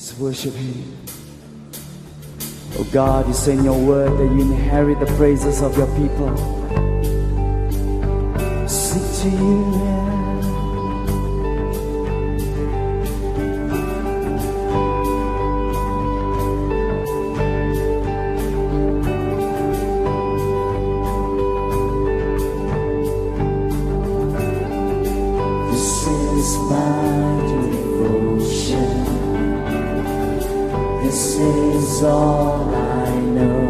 Let's worship Him. Oh God, you say in your word that you inherit the praises of your people. Sing to you. is all I know.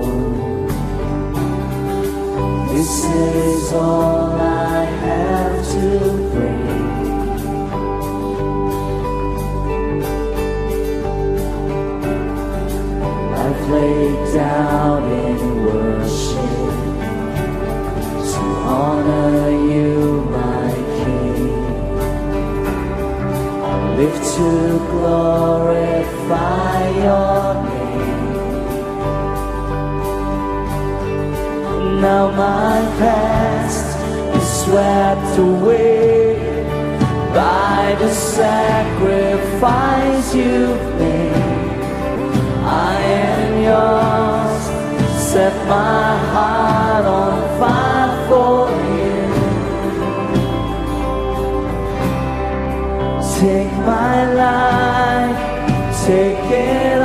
This is all I have to bring. I've laid down in worship to honor you, my King. I live to glorify your Now my past is swept away by the sacrifice you've made. I am yours, set my heart on fire for you. Take my life, take it.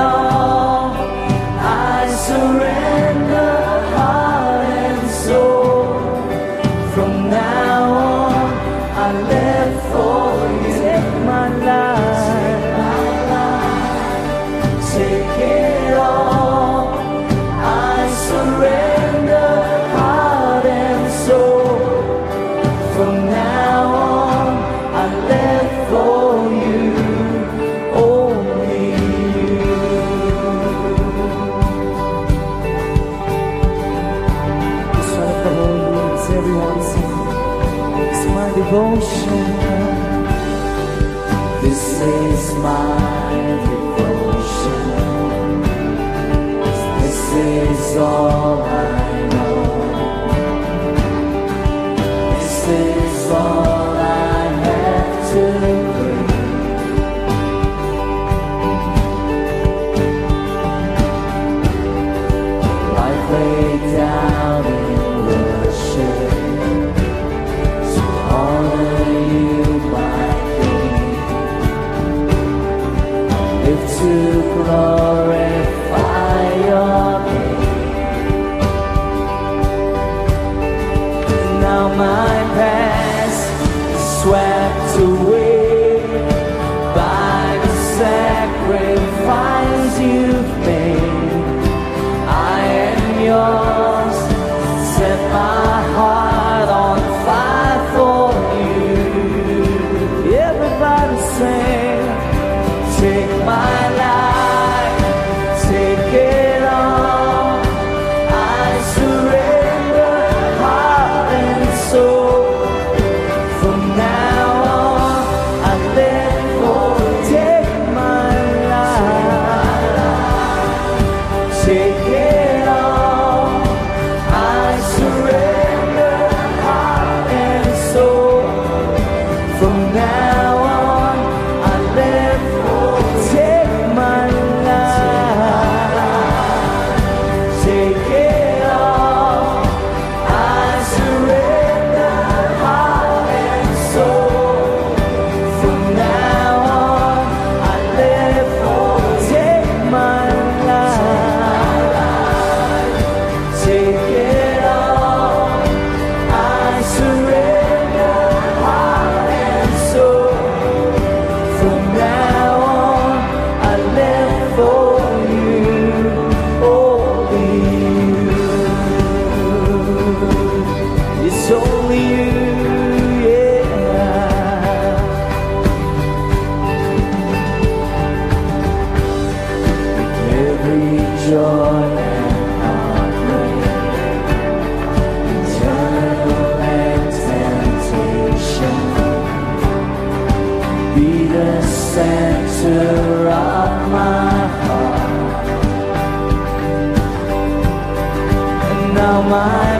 is are. my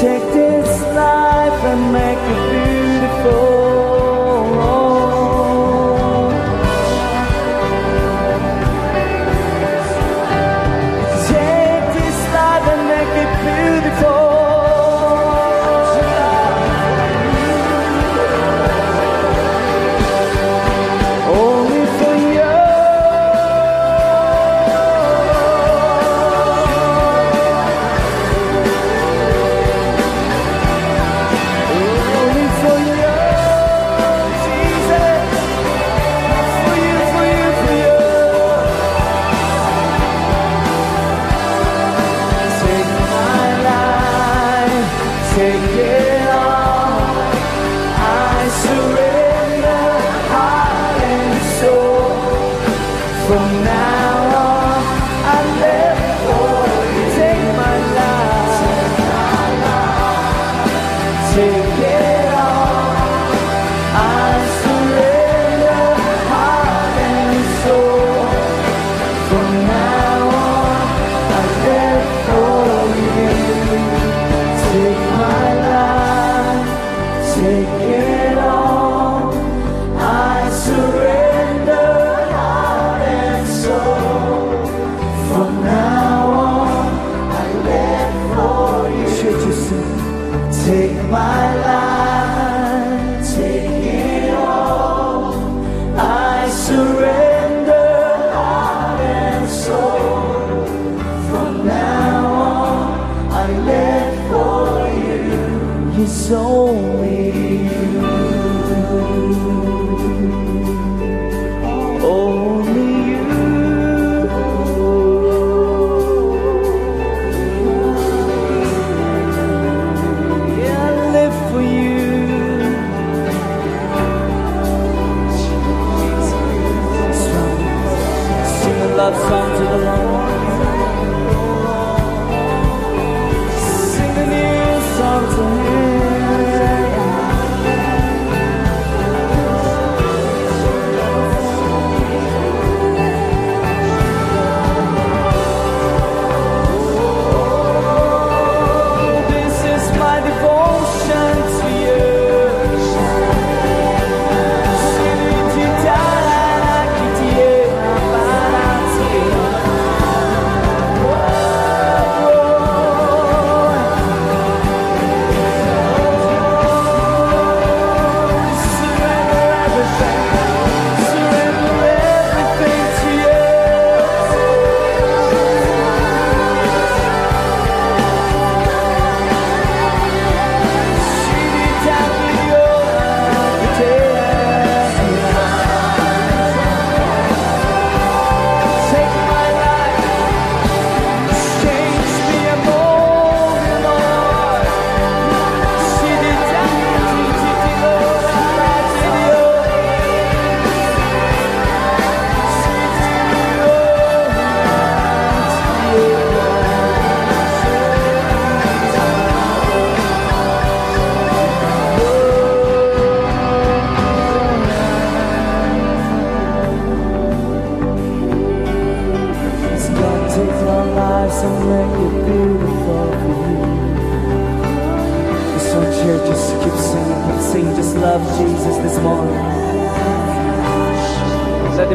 take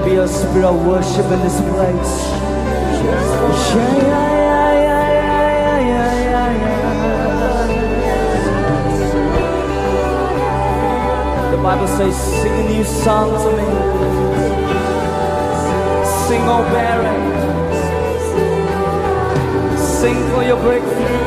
be a spirit of worship in this place. Yeah, yeah, yeah, yeah, yeah, yeah, yeah. The Bible says, sing a new song to me. Sing, oh barren. Sing for your breakthrough.